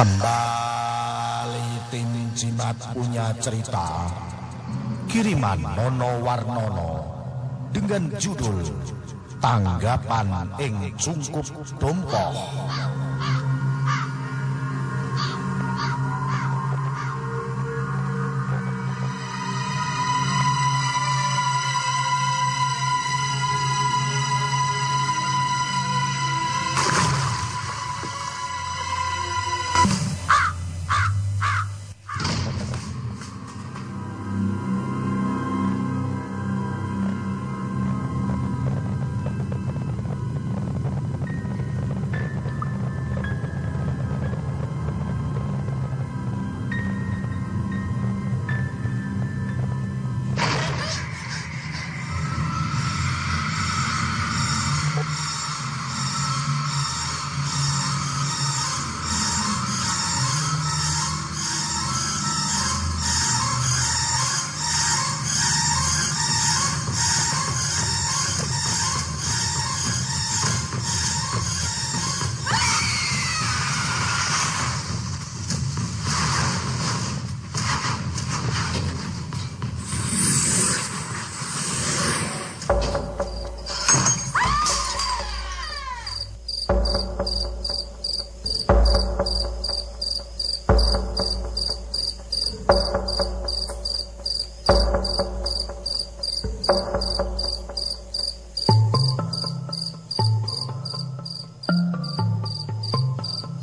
Kembali tim Jimat punya cerita. Kiriman Nono Warnono Dengan judul Tanggapan Ing Cungkup Dompo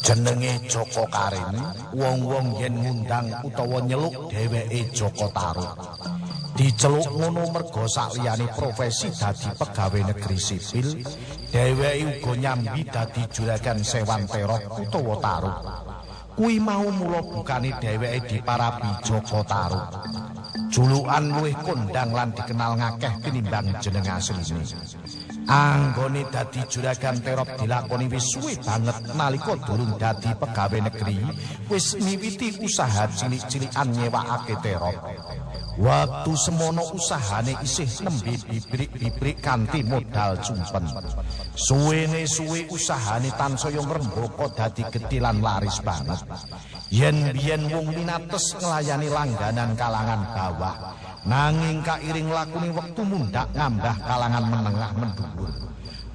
jenenge Joko Karim wong-wong yen ngundang utawa nyeluk dheweke Joko Taruk diceluk ngono merga sakliyane profesi dadi pegawai negeri sipil dheweke uga nyambi dadi juragan sewan terok utawa taruk kuwi mau mula bukane dheweke diparapi Joko Taruk julukan luwih kondang lan dikenal ngakeh tinimbang jeneng asline Anggone dadi juragan terop dilakoni wis suwe banget nalika durung dadi pegawai negeri wis miwiti usaha cilik-cilikan nyewakake terop. Waktu semono usahane isih nembe bibrik-bibrik kanthi modal cumpen. Suwene suwe usahane tansaya ngrembaka dadi gedhe lan laris banget. Yen biyen wong minates nglayani langganan kalangan bawah. Nanging kairing lakune wektu mundhak ngambah kalangan menengah mendhuwur.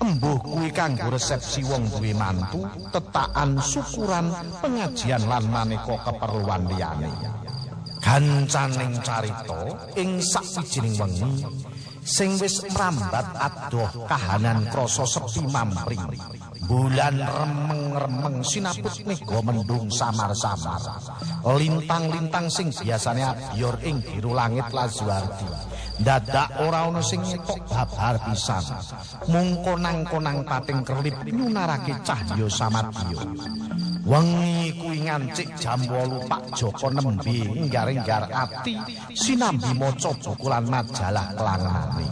Embuh kuwi kanggo resepsi wong duwe mantu, tetakan syukuran, pengajian lan maneka keperluan liyane. Gancaning carita ing sawijining wengi sing wis mrambat adoh kahanan krasa sepi mampring. Bulan remeng-remeng sinaput mega mendung samar-samar. Lintang-lintang sing biasane abiyor ing biru langit lazuardi. Dadak ora ana sing ngetok babar pisan. Mung konang-konang pating kelip nyunarake cahya samadya. Wengi kuwi ngancik jam 8 Pak Joko nembe nggar-nggar ati sinambi maca buku lan majalah kelanganane.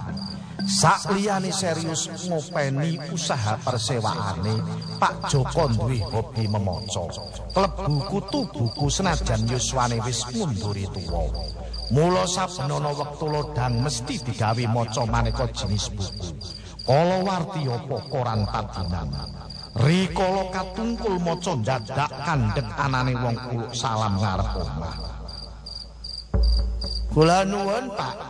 Sakliyane serius ngopeni usaha persewaane, Pak Joko duwe hobi memaca. Klebu kutu buku senajan yuswane wis munduri tuwa. Mula saben ana wektu lodang mesti digawe maca maneka jenis buku. Kala warti apa koran padinan. Rikala katungkul maca dadak kandhek anane wong kuluk salam ngarep omah. Kula nuwun, Pak.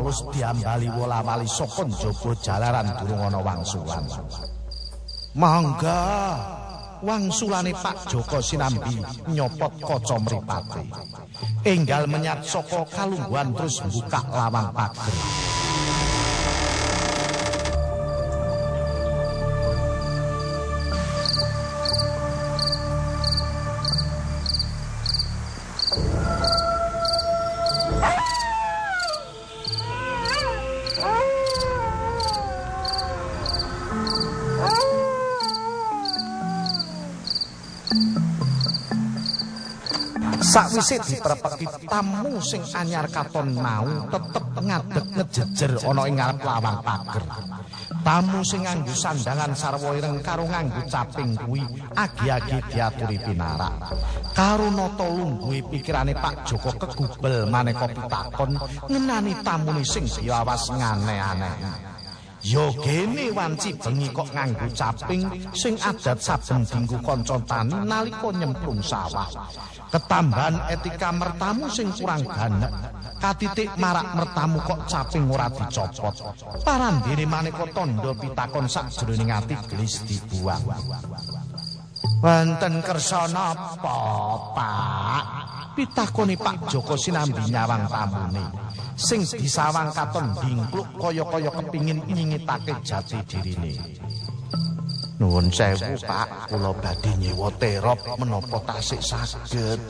Alus diambali wola-wali saka njaba jalaran durung ana wangsulan. Mangga, wangsulane Pak Joko sinambi nyopot kaca mripate enggal menyat saka kalungguhan terus buka lawang pager Sakwise diprepeki tamu sing anyar katon mau tetep ngadeg ngejejer ana ing ngarep lawang pager. Tamu sing nganggo sandangan sarwa ireng karo nganggo caping kuwi agi-agi diaturi pinarak. Karo nata lungguhe pikirane Pak Joko kegubel maneka pitakon ngenani tamune sing diawas ngane-aneh. Yo gene wanci bengi kok nganggo caping sing adat saben dinggo kanca tani nalika nyemplung sawah. Ketambahan etika mertamu sing kurang ganek. Katitik marak mertamu kok caping ora dicopot. Parandene maneka tandha pitakon sakjroning ati gelis dibuang. Wonten kersa napa, Pak? Pitakoni Pak Joko sinambi nyawang tamune. Sing disawang katon dingkluk kaya-kaya kepingin nyingitake jati dirine. Nuwun sewu, Pak, kula badhe nyewa terop menapa tasik saged.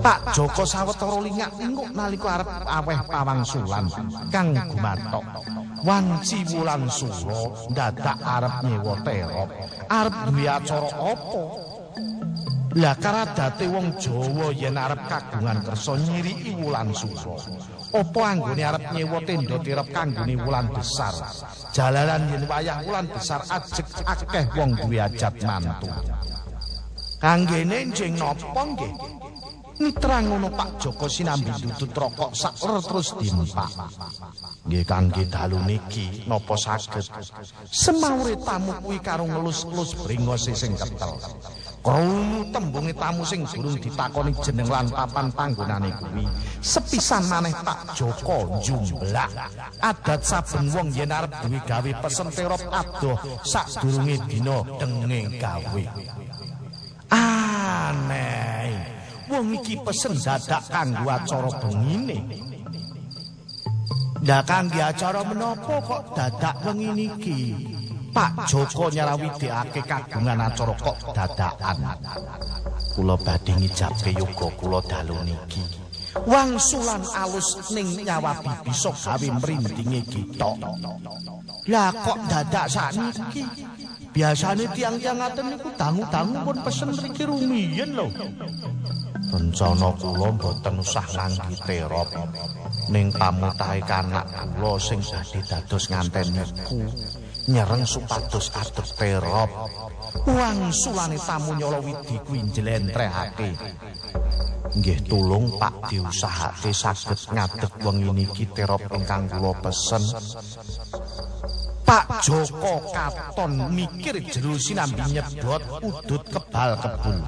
Pak Joko sawetara lingak inguk nalika arep aweh pawangsulan kang gumathok. Wanci wulan sura dadak arep nyewa terop. Arep duwe acara apa? Lah karadate wong Jawa yen arep kagungan kersa nyiriki wulan sura. Apa anggone arep nyewa tenda tirep kanggone wulan besar? Jalaran yen wayah wulan besar ajek akeh wong duwe ajat mantu. Kanggene njing napa nggih? Mitra ngono Pak Joko sinambi dudut rokok sak terus dimpak. Nggih kangge dalu niki napa saged? Semawure tamu kuwi karo ngelus-elus bringose sing ketel. Krungu tembunge tamu sing durung ditakoni jeneng lan papan panggonane kuwi. Sepisan maneh Pak Joko jumlah. Adat saben wong yen arep duwe gawe pesen terop adoh sadurunge dina denge gawe. Aneh. Wong iki pesen dadak kanggo acara bengine. Lah kangge acara menapa kok dadak wengi niki? Pak Joko nyarawidekake kagungan acara kok dadakan. Kula badhe ngijape yoga kula dalu niki. Wangsulan alus ning nyawabi bisa gawe mrindinge kita. Lah kok dadak sakniki? Biasane tiang-tiang ngaten niku dangu-dangu pun pesen mriki rumiyin lho. Rencana kula mboten usah ngangge terop. Ning pamutahe kanak kula sing badhe dados nganten niku. Nyereng supados adep terop. Wang sulane tamu nyolo widi kuwi njlentrehake. Nggih tulung Pak diusahake saged ngadeg wengi niki terop ingkang kula pesen. Pak Joko katon mikir jero sinambi nyebot udut kebal kebul.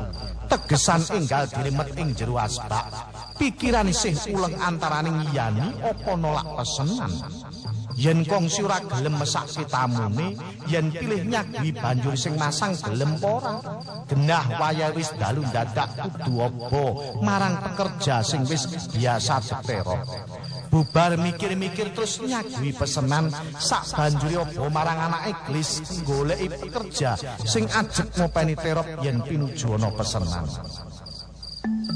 Tegesan enggal diremet ing jero asbak. Pikiran isih uleng antaraning ngiyani apa nolak pesenan. Yen kongsi ora gelem mesake tamune yen pilih nyagwi banjur sing masang gelem ora? Genah waya wis dalu dadak kudu apa? Marang pekerja sing wis biasa diterop bubar mikir-mikir terus nyagwi pesenan sak banjuri apa marang anak iglis goleki pekerja sing ajek ngopeni terop yen pinuju ana pesenan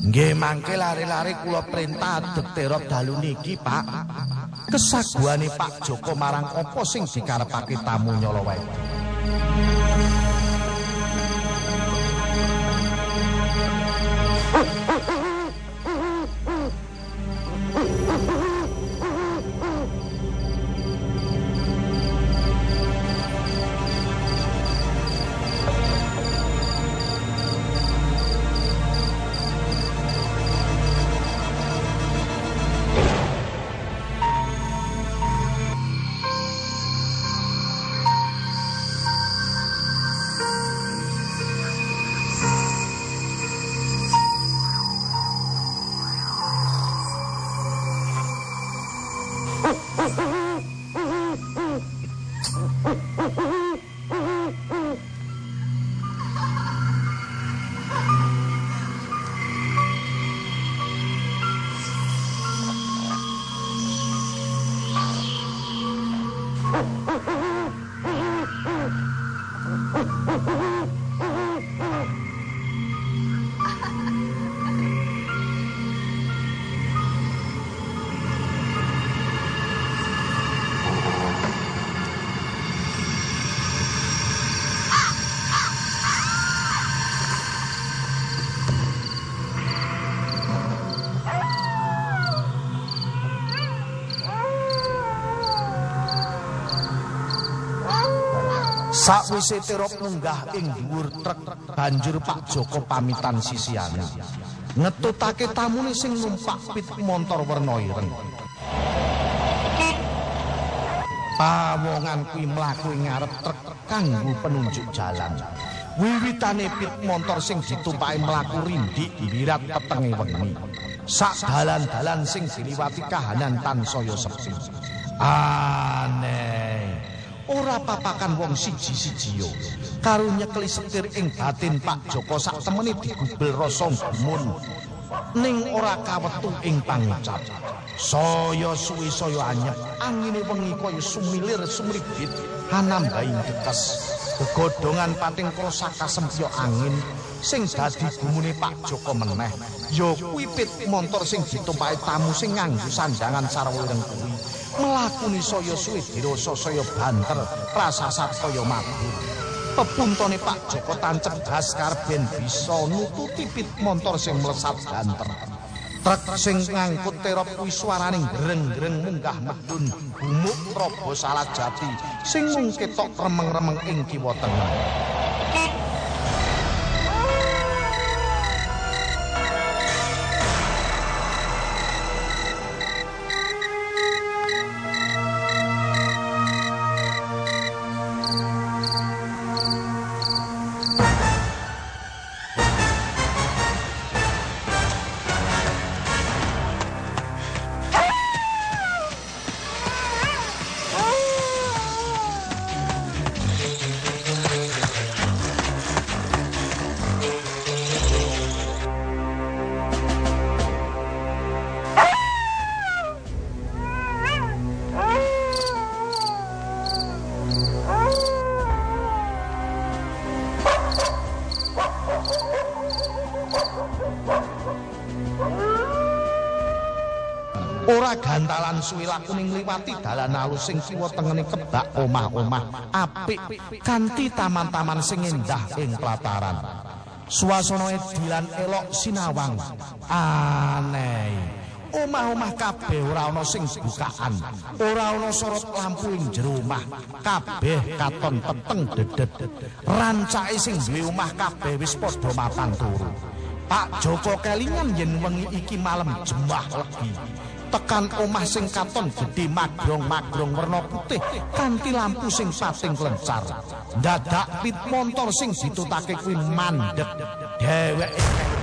Nggih mangke lari-lari kula perintah Dektero dalu niki, Pak. Kesaguhane Pak Joko marang apa sing dikarepake tamu nyala wae. Oh, Sakwise tirop munggah ing dhuwur trek, banjur Pak Joko pamitan sisiane. Ngetutake tamune sing numpak pit montor werna ireng. Pawongan kuwi mlaku ing ngarep trek kanggo penunjuk jalan. Wiwitane pit montor sing ditumpaki mlaku rindik birat petenge wengi. Sak dalan-dalan sing diliwati kahanan tansaya sepi. Aneh. Ora papakan wong siji-siji yo. Karo nyekli setir ing batin Pak Joko sak temene digubel rasa gumun ning ora kawetu ing pangucap saya suwi saya anyep. Angine wengi kaya sumilir sumribit hanambaing dekes gegodongan pating kula sakasempyo angin. Sing dadi gumune Pak Joko meneh. Ya kuwi pit montor sing ditumpaki tamu sing nganggo sandangan sarwa ireng kuwi melakuni saya suwe dirasa saya banter prasasat kaya mabur pepuntone Pak Joko tancep gas karben bisa nututi pit montor sing mlesat banter. Truk sing ngangkut terop kuwi swaraning greng-greng munggah medun gumuk robo salat jati sing mung ketok remeng-remeng ing kiwa tengah suwi lakuning ngliwati dalan alus sing kiwa tengene kebak omah-omah apik kanthi taman-taman sing endah ing plataran suasana edilan elok sinawang. Aneh. Omah-omah kabeh ora ana sing bukaan ora ana sorot lampu ing jero omah. Kabeh katon peteng dedet. Rancake sing duwe omah kabeh wis padha mapan turu. Pak Joko kelingan yen wengi iki malam jembah legi tekan omah sing katon gedhe magrong-magrong werna putih kanthi lampu sing pating klencar dadak pit montor sing ditutake kuwi mandek. Dheweke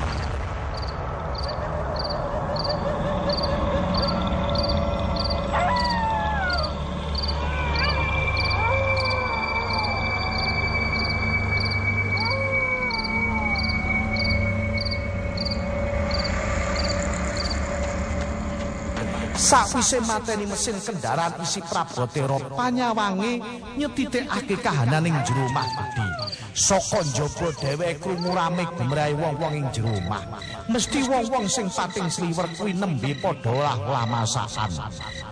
Sakwise mateni mesin kendaraan isi Prabotero panyawange nyetitikake kahanan ing jero omah gedhe. Saka njaba dheweke krungu rame gemrahe wong-wong ing jero omah. Mesthi wong-wong sing pating sliwer kuwi nembe padha olah masakan.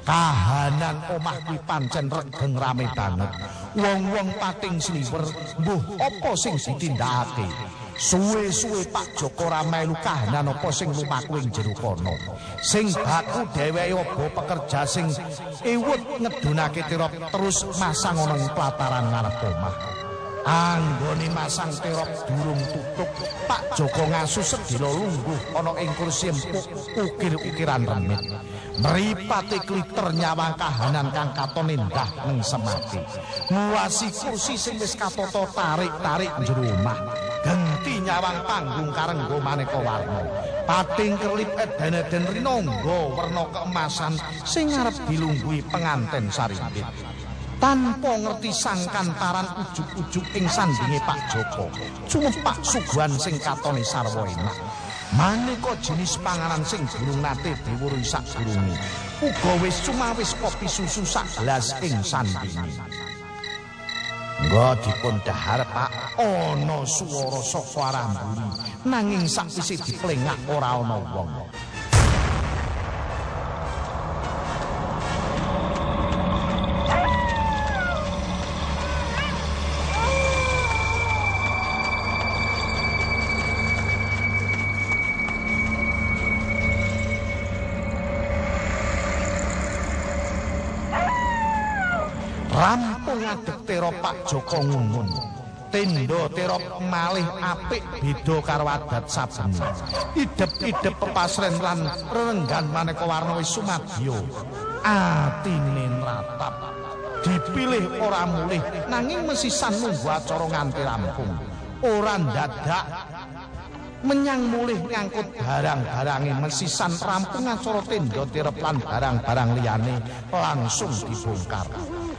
Kahanan omah kuwi pancen regeng rame banget. Wong-wong pating sliwer mbuh apa sing ditindakake? Suwe-suwe Pak Joko ora melu kahanan apa sing lumaku ing jero kono. Sing baku dheweke obo pekerja sing iwut ngedunake tirop terus masang ana ing plataran ngarep omah. Anggone masang tirop durung tutup, Pak Joko ngasu sedina lungguh ana ing kursi empuk ukir-ukiran remit. Mripate kliter nyawang kahanan kang katon endah ning semati. Nguwasi kursi sing wis katoto tarik-tarik jero omah. Genti nyawang panggung karenggo maneka warna. Pating kerlip eden-eden rinangga werna keemasan sing arep dilungguhi penganten sarimbit. Tanpa ngerti sangkantaran ujug-ujug ing sandinge Pak Joko, cumpak suguhan sing katone sarwa enak. Maneka jenis panganan sing durung nate diwuruhi sadurunge. uga wis cumawis kopi susu sak gelas ing sandinge. Nggo dipun dahar Pak swara saka arah mburi nanging sakwise diplengak ora ana wong. Ngadeg tero Pak Joko ngungun. Tendo tero malih apik beda karo adat saben. Idep-idep pepasren lan renggan maneka warna wis sumadya. Atine ratap. Dipilih ora mulih nanging mesisan nunggu acara nganti rampung. Ora dadak menyang mulih ngangkut barang-barange mesisan rampung acara tenda tirep lan barang-barang liyane langsung dibongkar.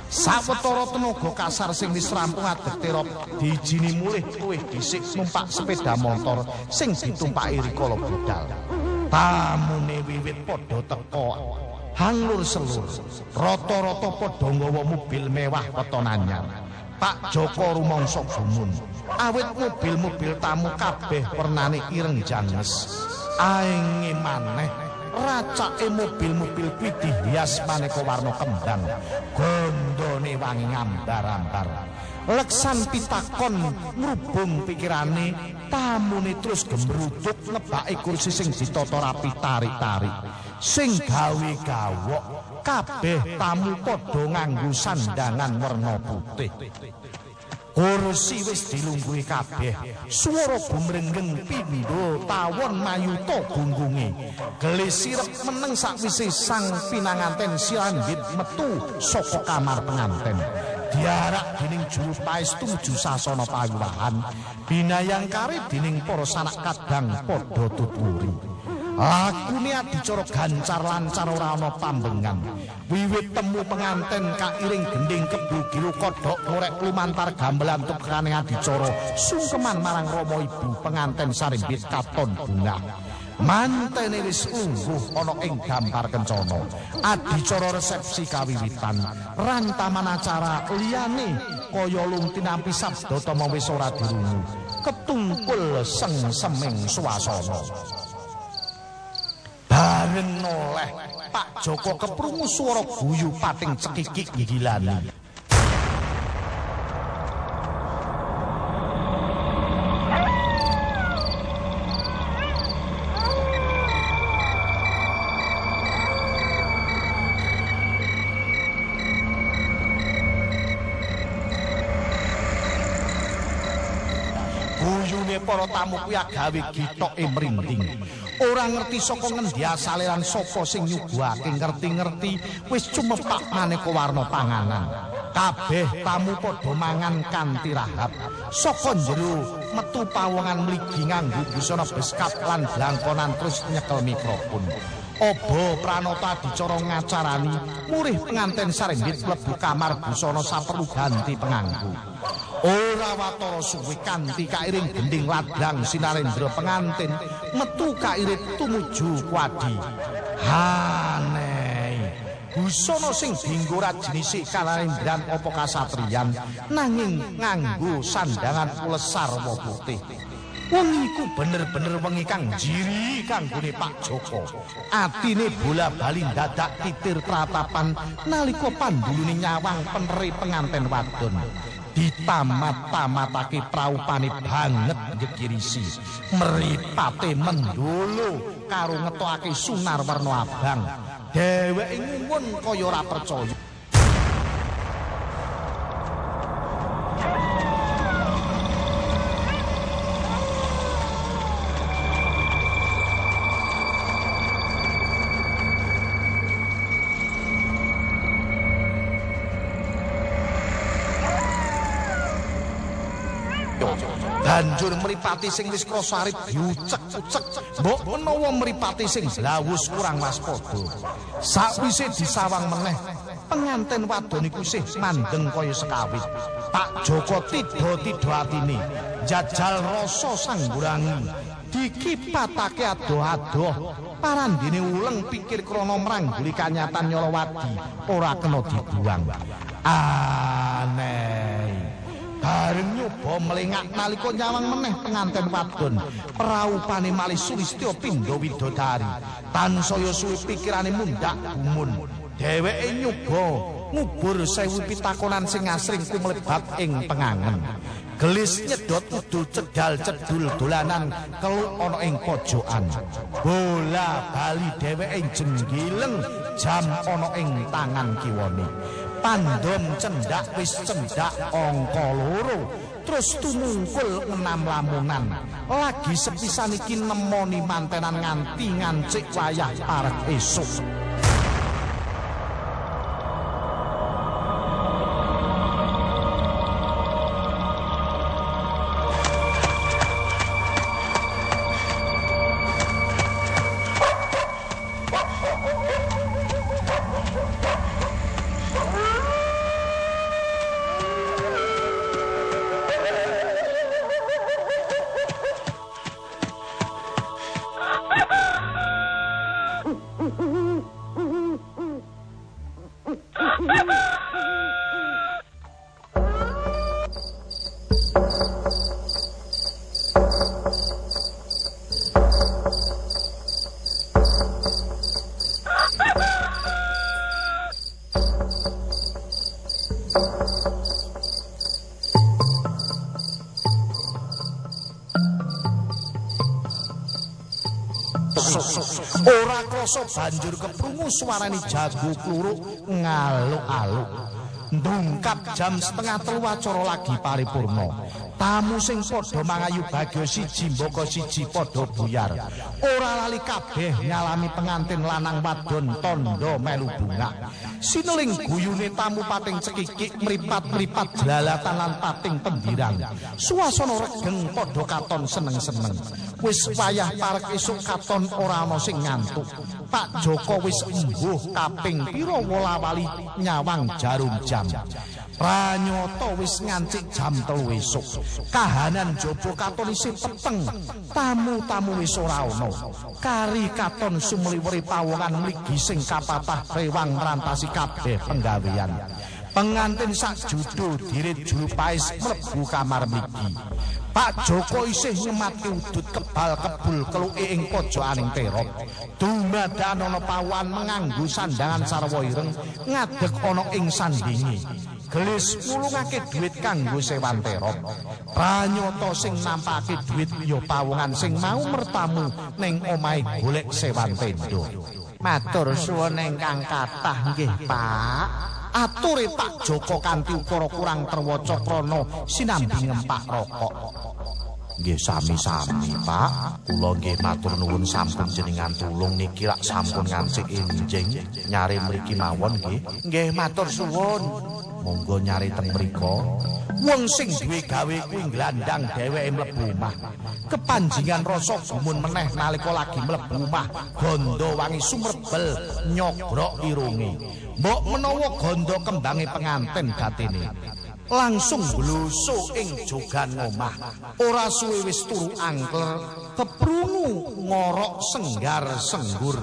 Sawetara tenaga kasar sing wis rampung adeg terop dijini mulih luwih dhisik numpak sepeda motor sing ditumpaki rikala budal. Tamune wiwit padha teka hanglur selur. Rata-rata padha nggawa mobil mewah weton anyar. Pak Joko rumangsa gumun. Awit mobil-mobil tamu kabeh wernane ireng janges. Aenge maneh racake mobil-mobil kuwi dihias maneka warna kembang. Gondone wangi ngambar-ambar. Leksan pitakon ngrubung pikirane tamune terus gemruduk nebake kursi sing ditata rapi tarik-tarik. Sing gawe gawok kabeh tamu padha nganggo sandangan warna putih Kursi wis dilungguhi kabeh. Swara gumrenggeng pindho tawon mayuta gunggunge. Glesirep meneng sakwise sang pinanganten silambit metu saka kamar penganten. Diarak dening juru paestu nuju sasana payuwahan. Binayang kari dening para sanak kadang padha tuturi. Lakune adicara gancar lancar ora ana pambengan. Wiwit temu penganten kairing gending kebu gilu kodhok ngorek lumantar gamelan tukane adicara sungkeman marang Rama Ibu penganten sarimbit katon bunga. Mantene wis ungguh ana ing gambar kencana. Adicara resepsi kawiwitan, rantaman acara liyane kaya lung tinampi sabda tama wis ora dirungu. Ketungkul seng seming swasana. Bareng noleh Pak Joko keprungu swara guyu pating cekikik gigilane Guyune para tamu kuwi gawe gitoke mrinding. Ora ngerti saka ngendi asale lan sapa sing nyuguhake ngerti-ngerti wis cumepak maneka warna panganan. Kabeh tamu padha mangan kanthi rahap. Saka jero metu pawongan mligi nganggo busana beskap lan blangkonan terus nyekel mikrofon. Obo pranata dicara ngacarani murih penganten sarembit mlebu kamar busana saperlu ganti penganggu. Ora watara suwe kanthi kairing gending ladang sinarendra pengantin metu kairit tumuju kuadi. Hanei. Busana sing dinggo ra jenise kalarendran apa kasatriyan nanging nganggo sandangan ulesar putih. Iku bener-bener wengi kang jiri kanggone Pak Joko. Atine bola-bali dadak titir pratapan nalika pandulune nyawang peneri penganten wadon. Ditamat-tamatake praupane banget gegirisi. Meripate mendolo karo ngetokake sunar warna abang. Dheweke ngumun kaya ora percaya. Banjur mripati sing wis krasa arep diucek-ucek mbok menawa mripati sing blawus kurang waspada. Sakwise disawang meneh. Penganten wadon iku sih mandeng kaya sekawit. Pak Joko tiba-tiba atine jajal rasa sanggurangi. Dikipatake adoh-adoh. Parandene uleng pikir krana mrangguli kanyatan Nyolowadi ora kena dibuang. Aneh. Bareng nyoba melengak nalika nyawang meneh penganten wadon, praupane malih Sulistya pindha widodari. Tansaya suwi pikirane mundak gumun. Dheweke nyoba ngubur sewu pitakonan sing asring kumlebat ing pengangen. gelis nyedot udul cedal cedul dolanan keluk ana ing pojokan bola bali dheweke jenggileng jam ana ing tangan kiwani pandom cendak wis cendak angka loro terus tumungkul ngenam lamunan lagi sepisan iki nemoni mantenan nganti ngancik wayah parek esuk ora krasa banjur keprungu suarane jago kluruk ngaluk-aluk. Ndungkap jam setengah telu acara lagi paripurna. Tamu sing padha mangayu bagyo siji mboko siji padha buyar. Ora lali kabeh nyalami pengantin lanang wadon tondo melu bunga. Sineling guyune tamu pating cekikik mripat-mripat jelalatan lan pating pendirang suasana regeng padha katon seneng-seneng wis wayah parek esuk katon ora ana sing ngantuk Pak Joko wis embuh kaping pira wala-wali nyawang jarum jam. Pranyata wis ngancik jam telu esuk. Kahanan jaba katon isih peteng. Tamu-tamu wis ora ana. Kari katon sumliweri pawongan mligi sing kapatah rewang ngrantasi kabeh penggawean. Pengantin sak judo dirit jupais mlebu kamar mligi. Pak Joko isih nyematke udut kebal kebul keluke ing pojokaning terop. Dumadakan ana pawan menganggo sandangan sarwa ireng ngadeg ana ing sandingi. Gelis mulungake dhuwit kanggo sewan terop. Pranyata sing nampake dhuwit ya pawongan sing mau mertamu ning omahe golek sewan tendo. Matur suwun ingkang kathah nggih, Pak. ature Pak Joko kanthi ukara kurang terwaca krana sinambi ngempak rokok. Nggih sami-sami, Pak. Kula nggih matur nuwun sampun jenengan tulung niki rak sampun ngancik enjing nyari mriki mawon nggih. Nggih matur suwun. Monggo nyari teng mriko. Wong sing duwe gawe kuwi glandang dheweke mlebu omah. Kepanjingan rasa gumun meneh nalika lagi mlebu omah, gondo wangi sumrebel nyogrok irunge. Mbok menawa gondo kembange penganten gatine. Langsung blusuk ing jogan omah. Ora suwe wis turu angkler keprungu ngorok senggar senggur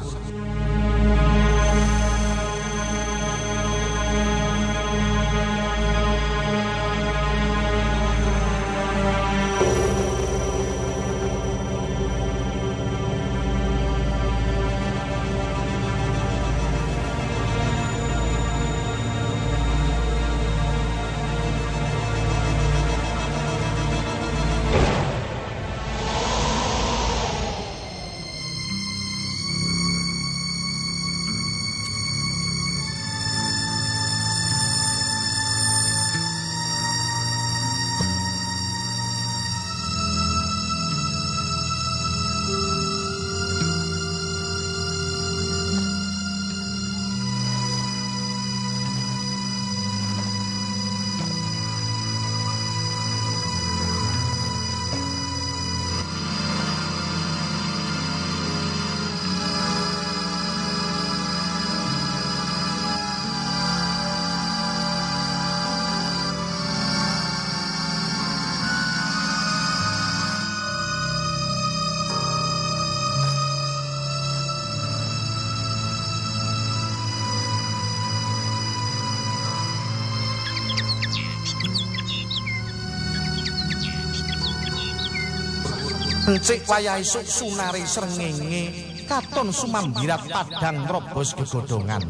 Encik wayah esuk sunare srengenge katon sumambirat padang robos gegodongan.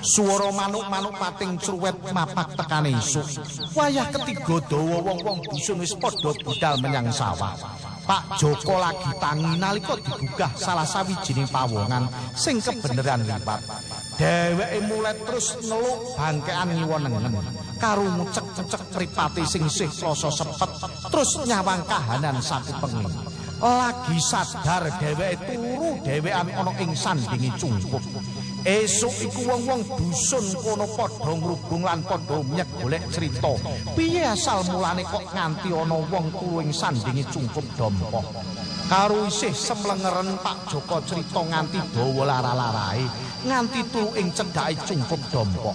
Suara manuk-manuk pating cruwet mapak tekane esuk. Wayah ketiga dawa wong-wong dusun wis padha budal menyang sawah. Pak Joko lagi tangi nalika digugah salah sawijining pawongan sing kebeneran lipat. Dheweke mulai terus ngeluk bangkean ngiwonengen karo ngucek-cecek mripate sing isih rasa sepet terus nyawang kahanan sakupengi. Lagi sadar dheweke turu dhewean ana ing sandingi cungkup. Esuk iku wong-wong dusun kono padha ngrubung lan padha nyek golek crita. Piye asal mulane kok nganti ana wong turu ing sandingi cungkup dompo. Karo isih semlengeren Pak Joko crita nganti dawa lara-larae, nganti turu ing cedhake cungkup dompo.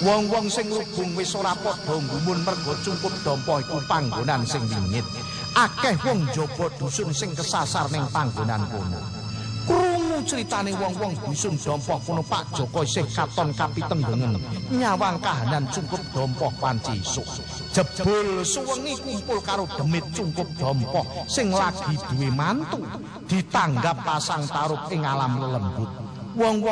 Wong-wong sing ngrubung wis ora padha ngumun mergo cungkup dompo iku panggonan sing wingit. Akeh wong jaba dusun sing kesasar ning panggonan kono. krungu critane wong-wong dusun dompoh kuno Pak Joko isih katon kapitenggengen nyawang kahanan cungkup dompoh panci isuk. Jebul suwengi kumpul karo demit cungkup dompoh sing lagi duwe mantu ditanggap pasang tarup ing alam lelembut wong